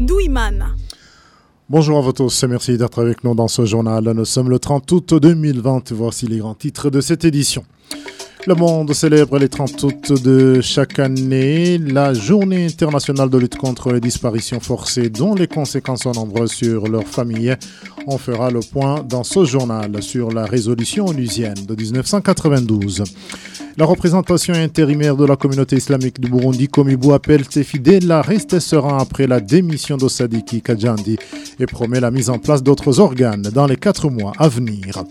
Douimana. Bonjour à vous tous merci d'être avec nous dans ce journal. Nous sommes le 30 août 2020. Voici les grands titres de cette édition. Le monde célèbre les 30 août de chaque année la journée internationale de lutte contre les disparitions forcées dont les conséquences sont nombreuses sur leurs familles. On fera le point dans ce journal sur la résolution onusienne de 1992. La représentation intérimaire de la communauté islamique du Burundi, Komibu, appelle ses fidèles à rester sereins après la démission d'Osadiki Kajandi et promet la mise en place d'autres organes dans les quatre mois à venir.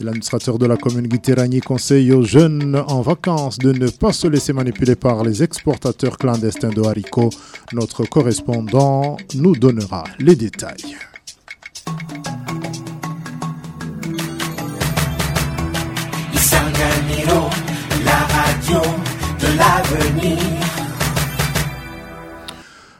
L'administrateur de la commune Guiterani conseille aux jeunes en vacances de ne pas se laisser manipuler par les exportateurs clandestins de haricots. Notre correspondant nous donnera les détails. De l'avenir.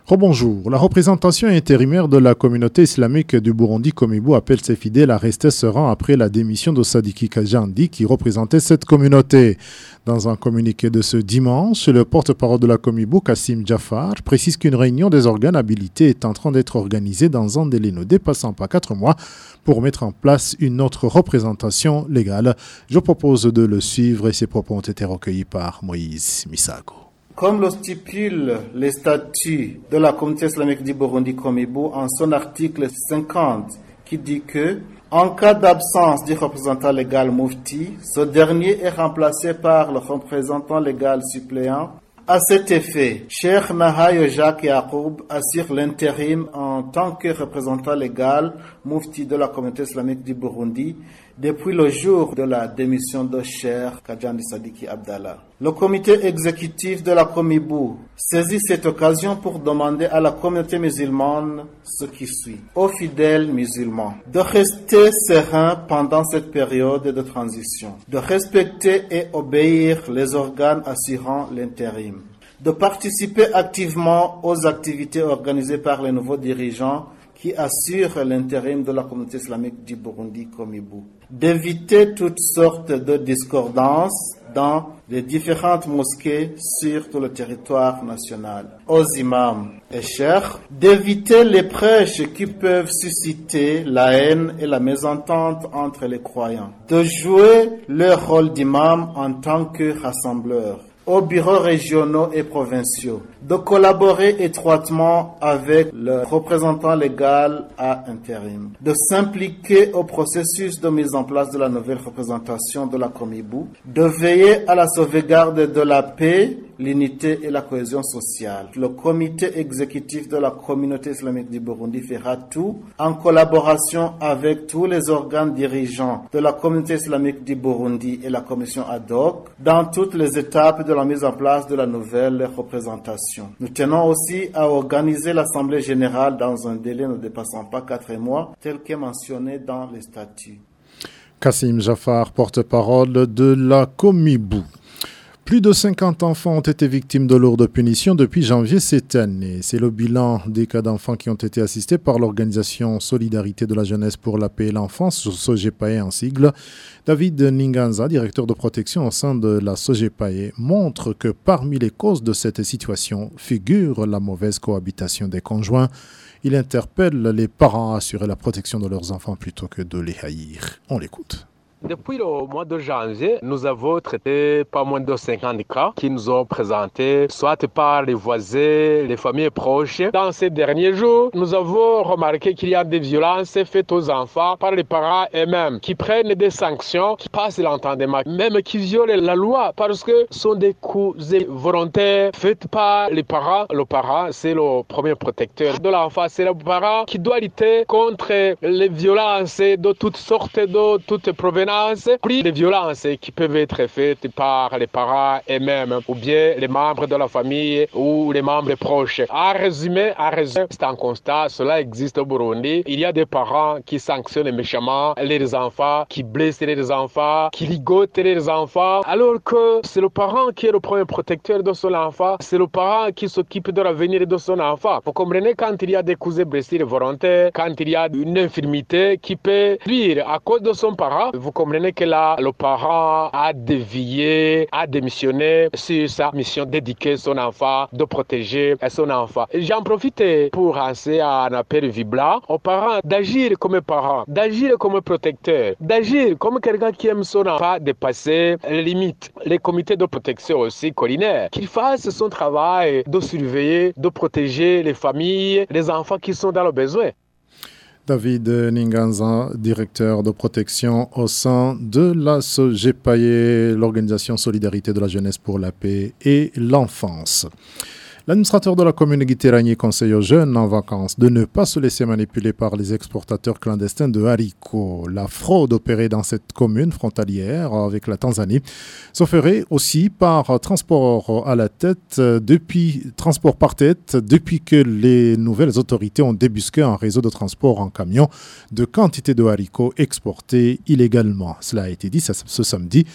Rebonjour. La représentation intérimaire de la communauté islamique du Burundi, Komibu, appelle ses fidèles à rester sereins après la démission de Sadiki Kajandi qui représentait cette communauté. Dans un communiqué de ce dimanche, le porte-parole de la Komibu, Kassim Jafar, précise qu'une réunion des organes habilités est en train d'être organisée dans un délai ne dépassant pas quatre mois pour mettre en place une autre représentation légale. Je propose de le suivre et ses propos ont été recueillis par Moïse Misago. Comme le stipule les statuts de la communauté islamique du Burundi Komibu en son article 50 qui dit que en cas d'absence du représentant légal Mufti, ce dernier est remplacé par le représentant légal suppléant. À cet effet, Cheikh Nahayo Jacques Yacoub assure l'intérim en tant que représentant légal Mufti de la communauté islamique du Burundi depuis le jour de la démission de Cheikh Kajandi Sadiki Abdallah. Le comité exécutif de la Comibu saisit cette occasion pour demander à la communauté musulmane ce qui suit. Aux fidèles musulmans de rester sereins pendant cette période de transition, de respecter et obéir les organes assurant l'intérim, de participer activement aux activités organisées par les nouveaux dirigeants qui assurent l'intérim de la communauté islamique du Burundi Komibu, d'éviter toutes sortes de discordances dans les différentes mosquées sur tout le territoire national, aux imams et chers, d'éviter les prêches qui peuvent susciter la haine et la mésentente entre les croyants, de jouer leur rôle d'imam en tant que rassembleur, aux bureaux régionaux et provinciaux, de collaborer étroitement avec le représentant légal à intérim, de s'impliquer au processus de mise en place de la nouvelle représentation de la Comibu, de veiller à la sauvegarde de la paix, l'unité et la cohésion sociale. Le comité exécutif de la communauté islamique du Burundi fera tout en collaboration avec tous les organes dirigeants de la communauté islamique du Burundi et la commission ad hoc dans toutes les étapes de la mise en place de la nouvelle représentation. Nous tenons aussi à organiser l'Assemblée générale dans un délai ne dépassant pas quatre mois, tel qu'est mentionné dans les statuts. Kassim Jafar, porte-parole de la Comibu. Plus de 50 enfants ont été victimes de lourdes punitions depuis janvier cette année. C'est le bilan des cas d'enfants qui ont été assistés par l'organisation Solidarité de la jeunesse pour la paix et l'enfance, SOGEPAE en sigle. David Ninganza, directeur de protection au sein de la SOGEPAE, montre que parmi les causes de cette situation figure la mauvaise cohabitation des conjoints. Il interpelle les parents à assurer la protection de leurs enfants plutôt que de les haïr. On l'écoute. Depuis le mois de janvier, nous avons traité pas moins de 50 cas qui nous ont présentés, soit par les voisins, les familles proches. Dans ces derniers jours, nous avons remarqué qu'il y a des violences faites aux enfants par les parents eux-mêmes, qui prennent des sanctions, qui passent l'entendement, même qui violent la loi parce que ce sont des coups volontaires faits par les parents. Le parent, c'est le premier protecteur de l'enfant, c'est le parent qui doit lutter contre les violences de toutes sortes, de toutes provenances puis les violences qui peuvent être faites par les parents eux-mêmes ou bien les membres de la famille ou les membres proches. En résumé, en résumé, c'est un constat, cela existe au Burundi. Il y a des parents qui sanctionnent méchamment les enfants, qui blessent les enfants, qui ligotent les enfants, alors que c'est le parent qui est le premier protecteur de son enfant, c'est le parent qui s'occupe de l'avenir de son enfant. Vous comprenez quand il y a des cousins blessés volontaires, quand il y a une infirmité qui peut nuire à cause de son parent, vous comprenez que là, le parent a dévié, a démissionné sur sa mission d'éduquer son enfant, de protéger son enfant. J'en profite pour lancer un appel vibra aux parents d'agir comme parents, d'agir comme protecteurs, d'agir comme quelqu'un qui aime son enfant dépasser les limites. Les comités de protection aussi collinaires, qu'il fasse son travail de surveiller, de protéger les familles, les enfants qui sont dans le besoin. David Ninganza, directeur de protection au sein de la SOGEPAYE, l'organisation Solidarité de la jeunesse pour la paix et l'enfance. L'administrateur de la commune Guiteragny conseille aux jeunes en vacances de ne pas se laisser manipuler par les exportateurs clandestins de haricots. La fraude opérée dans cette commune frontalière avec la Tanzanie se ferait aussi par transport à la tête depuis transport par tête depuis que les nouvelles autorités ont débusqué un réseau de transport en camion de quantité de haricots exportés illégalement. Cela a été dit ce samedi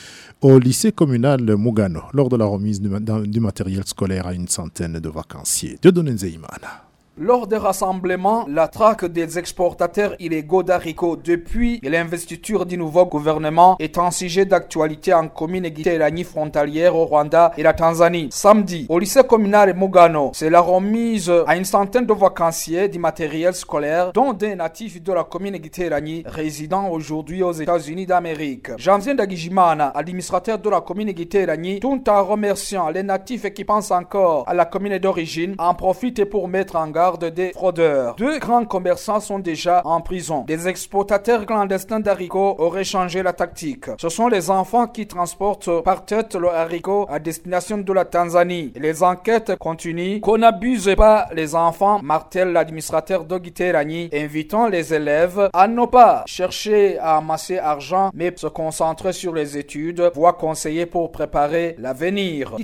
au lycée communal Mugano lors de la remise du, matériel scolaire à une centaine de vacanciers. De Zeimana. Lors des rassemblements, la traque des exportateurs illégaux d'haricots depuis l'investiture du nouveau gouvernement est un sujet d'actualité en commune Guiterani frontalière au Rwanda et la Tanzanie. Samedi, au lycée communal Mugano, c'est la remise à une centaine de vacanciers du matériel scolaire, dont des natifs de la commune Guiterani résidant aujourd'hui aux États-Unis d'Amérique. Dagijimana, administrateur de la commune Guiterani, tout en remerciant les natifs qui pensent encore à la commune d'origine, en profite pour mettre en garde des fraudeurs. Deux grands commerçants sont déjà en prison. Des exportateurs clandestins d'haricots auraient changé la tactique. Ce sont les enfants qui transportent par tête le haricot à destination de la Tanzanie. Les enquêtes continuent. Qu'on n'abuse pas les enfants, martèle l'administrateur Rani, invitant les élèves à ne pas chercher à amasser argent, mais se concentrer sur les études, voire conseiller pour préparer l'avenir.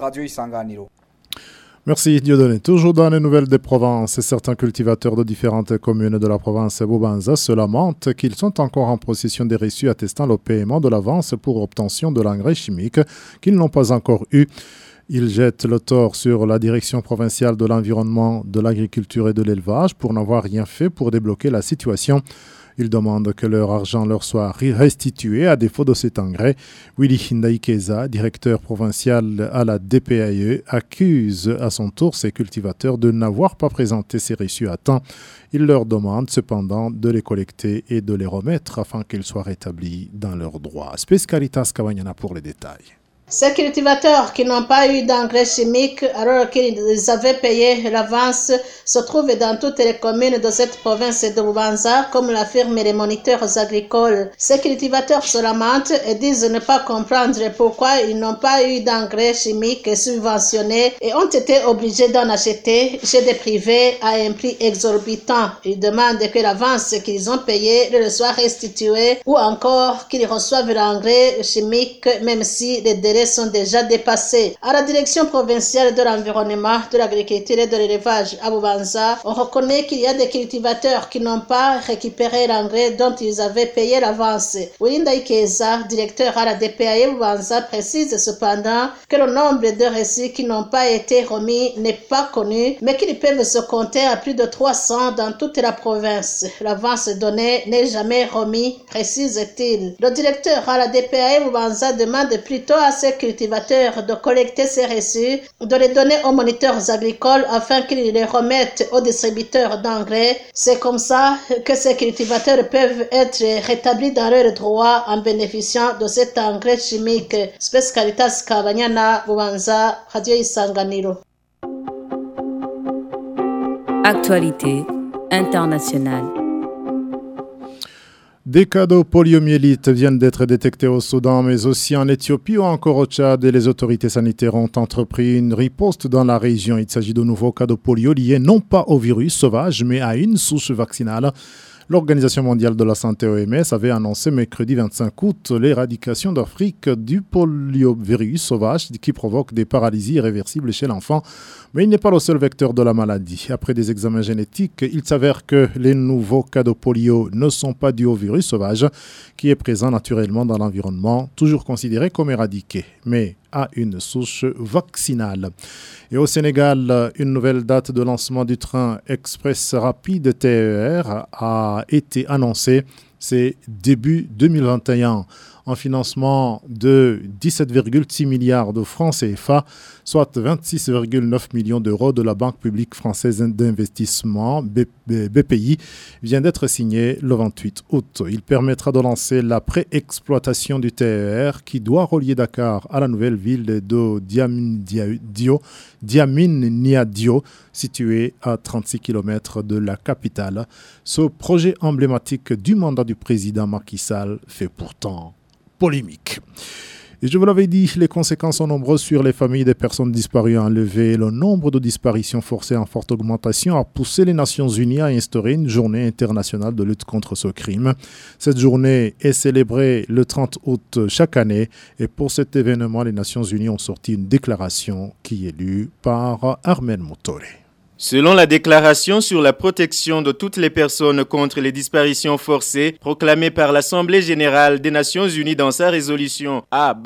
Radio Isanganiro. Merci Dieudonné. Toujours dans les nouvelles des provinces, certains cultivateurs de différentes communes de la province Bobanza se lamentent qu'ils sont encore en possession des reçus attestant le paiement de l'avance pour obtention de l'engrais chimique qu'ils n'ont pas encore eu. Ils jettent le tort sur la direction provinciale de l'environnement, de l'agriculture et de l'élevage pour n'avoir rien fait pour débloquer la situation. Ils demandent que leur argent leur soit restitué à défaut de cet engrais. Willy Hindaikeza, directeur provincial à la DPAE, accuse à son tour ses cultivateurs de n'avoir pas présenté ces reçus à temps. Il leur demande cependant de les collecter et de les remettre afin qu'ils soient rétablis dans leurs droits. Space Caritas pour les détails. Ces cultivateurs qui n'ont pas eu d'engrais chimiques alors qu'ils avaient payé l'avance se trouvent dans toutes les communes de cette province de Bubanza, comme l'affirment les moniteurs agricoles. Ces cultivateurs se lamentent et disent ne pas comprendre pourquoi ils n'ont pas eu d'engrais chimiques subventionnés et ont été obligés d'en acheter chez des privés à un prix exorbitant. Ils demandent que l'avance qu'ils ont payé leur soit restituée ou encore qu'ils reçoivent l'engrais chimique même si les délais sont déjà dépassés. À la direction provinciale de l'environnement, de l'agriculture et de l'élevage à Boubanza, on reconnaît qu'il y a des cultivateurs qui n'ont pas récupéré l'engrais dont ils avaient payé l'avance. Wilinda Ikeza, directeur à la DPAE Boubanza, précise cependant que le nombre de reçus qui n'ont pas été remis n'est pas connu, mais qu'ils peuvent se compter à plus de 300 dans toute la province. L'avance donnée n'est jamais remis, précise-t-il. Le directeur à la DPAE Boubanza demande plutôt à ses cultivateurs de collecter ces reçus, de les donner aux moniteurs agricoles afin qu'ils les remettent aux distributeurs d'engrais. C'est comme ça que ces cultivateurs peuvent être rétablis dans leurs droits en bénéficiant de cet engrais chimique. Spes Caritas Kabanyana, Radio Isanganiro. Actualité internationale. Des cas de poliomyélite viennent d'être détectés au Soudan, mais aussi en Éthiopie ou encore au Tchad, et les autorités sanitaires ont entrepris une riposte dans la région. Il s'agit de nouveaux cas de polio liés non pas au virus sauvage, mais à une souche vaccinale. L'Organisation mondiale de la santé OMS avait annoncé mercredi 25 août l'éradication d'Afrique du poliovirus sauvage qui provoque des paralysies irréversibles chez l'enfant. Mais il n'est pas le seul vecteur de la maladie. Après des examens génétiques, il s'avère que les nouveaux cas de polio ne sont pas dus au virus sauvage qui est présent naturellement dans l'environnement, toujours considéré comme éradiqué, mais à une souche vaccinale. Et au Sénégal, une nouvelle date de lancement du train express rapide TER a été annoncée c'est début 2021 un financement de 17,6 milliards de francs CFA, soit 26,9 millions d'euros de la Banque publique française d'investissement, BPI, vient d'être signé le 28 août. Il permettra de lancer la pré-exploitation du TER qui doit relier Dakar à la nouvelle ville de Diamine-Niadio, située à 36 km de la capitale. Ce projet emblématique du mandat du président Macky Sall fait pourtant polémique. Je vous l'avais dit, les conséquences sont nombreuses sur les familles des personnes disparues enlevées. Le nombre de disparitions forcées en forte augmentation a poussé les Nations Unies à instaurer une journée internationale de lutte contre ce crime. Cette journée est célébrée le 30 août chaque année et pour cet événement, les Nations Unies ont sorti une déclaration qui est lue par Armen Motore. Selon la déclaration sur la protection de toutes les personnes contre les disparitions forcées proclamée par l'Assemblée générale des Nations unies dans sa résolution A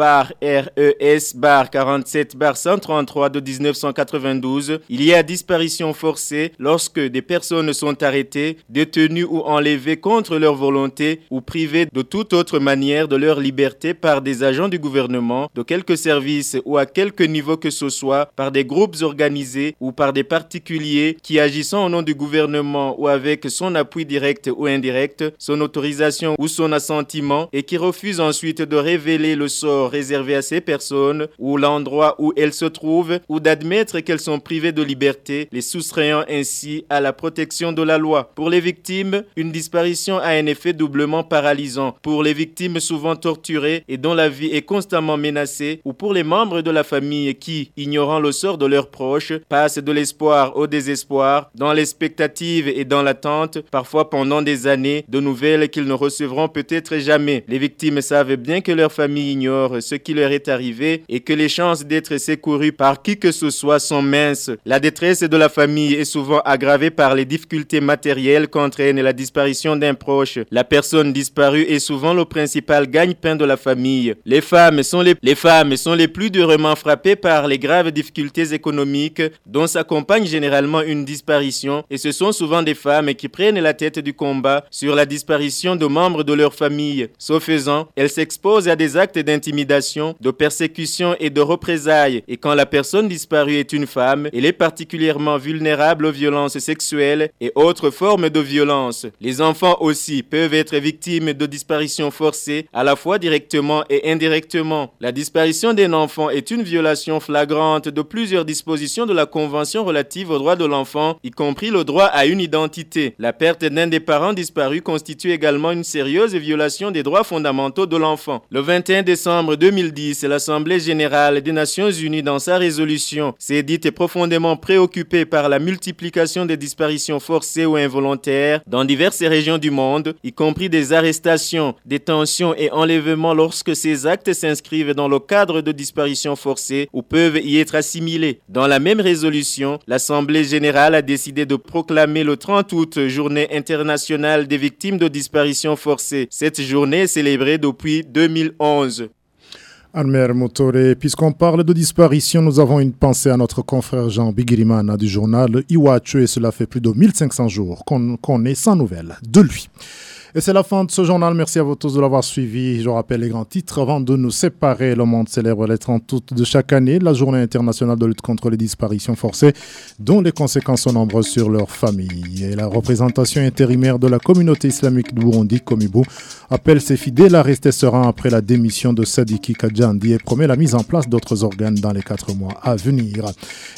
RES 47 133 de 1992, il y a disparition forcée lorsque des personnes sont arrêtées, détenues ou enlevées contre leur volonté ou privées de toute autre manière de leur liberté par des agents du gouvernement, de quelque service ou à quelque niveau que ce soit, par des groupes organisés ou par des particuliers qui, agissant au nom du gouvernement ou avec son appui direct ou indirect, son autorisation ou son assentiment, et qui refuse ensuite de révéler le sort réservé à ces personnes ou l'endroit où elles se trouvent ou d'admettre qu'elles sont privées de liberté, les soustrayant ainsi à la protection de la loi. Pour les victimes, une disparition a un effet doublement paralysant. Pour les victimes souvent torturées et dont la vie est constamment menacée, ou pour les membres de la famille qui, ignorant le sort de leurs proches, passent de l'espoir au désespoir, dans l'expectative et dans l'attente, parfois pendant des années, de nouvelles qu'ils ne recevront peut-être jamais. Les victimes savent bien que leur famille ignore ce qui leur est arrivé et que les chances d'être secourus par qui que ce soit sont minces. La détresse de la famille est souvent aggravée par les difficultés matérielles qu'entraîne la disparition d'un proche. La personne disparue est souvent le principal gagne-pain de la famille. Les femmes sont les, les femmes sont les plus durement frappées par les graves difficultés économiques dont s'accompagne généralement une disparition et ce sont souvent des femmes qui prennent la tête du combat sur la disparition de membres de leur famille. Ce faisant, elles s'exposent à des actes d'intimidation, de persécution et de représailles et quand la personne disparue est une femme, elle est particulièrement vulnérable aux violences sexuelles et autres formes de violence. Les enfants aussi peuvent être victimes de disparitions forcées à la fois directement et indirectement. La disparition d'un enfant est une violation flagrante de plusieurs dispositions de la Convention relative aux droits de l'enfant, y compris le droit à une identité. La perte d'un des parents disparus constitue également une sérieuse violation des droits fondamentaux de l'enfant. Le 21 décembre 2010, l'Assemblée générale des Nations unies, dans sa résolution, s'est dite profondément préoccupée par la multiplication des disparitions forcées ou involontaires dans diverses régions du monde, y compris des arrestations, détentions et enlèvements lorsque ces actes s'inscrivent dans le cadre de disparitions forcées ou peuvent y être assimilés. Dans la même résolution, l'Assemblée générale a décidé de proclamer le 30 août journée internationale des victimes de disparition forcée. Cette journée est célébrée depuis 2011. Almer Motore, puisqu'on parle de disparition, nous avons une pensée à notre confrère Jean Bigirimana du journal Iwachu et cela fait plus de 1500 jours qu'on est sans nouvelles de lui. Et c'est la fin de ce journal. Merci à vous tous de l'avoir suivi. Je rappelle les grands titres. Avant de nous séparer, le monde célèbre les 30 août de chaque année la journée internationale de lutte contre les disparitions forcées, dont les conséquences sont nombreuses sur leurs familles. Et la représentation intérimaire de la communauté islamique du Burundi, Komibu, appelle ses fidèles à rester sereins après la démission de Sadiki Kadjandi et promet la mise en place d'autres organes dans les quatre mois à venir.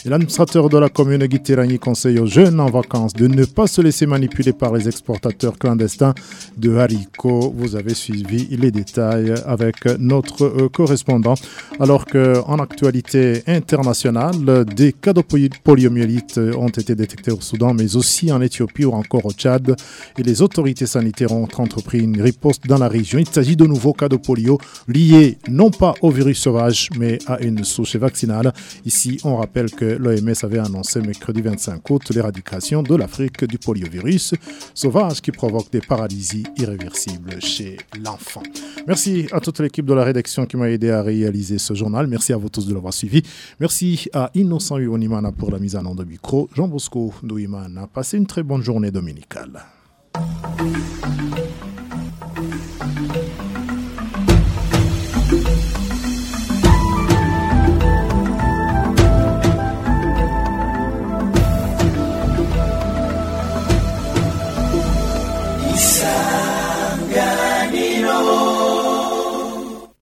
Et l'administrateur de la commune Guiterani conseille aux jeunes en vacances de ne pas se laisser manipuler par les exportateurs clandestins de haricots. Vous avez suivi les détails avec notre euh, correspondant. Alors qu'en actualité internationale, des cas de poliomyélite ont été détectés au Soudan, mais aussi en Éthiopie ou encore au Tchad. Et les autorités sanitaires ont entrepris une riposte dans la région. Il s'agit de nouveaux cas de polio liés non pas au virus sauvage, mais à une souche vaccinale. Ici, on rappelle que l'OMS avait annoncé mercredi 25 août l'éradication de l'Afrique du poliovirus sauvage qui provoque des paralysies irréversible chez l'enfant. Merci à toute l'équipe de la rédaction qui m'a aidé à réaliser ce journal. Merci à vous tous de l'avoir suivi. Merci à Innocent Uonimana pour la mise en nom de micro. Jean Bosco Douimana. Passez une très bonne journée dominicale.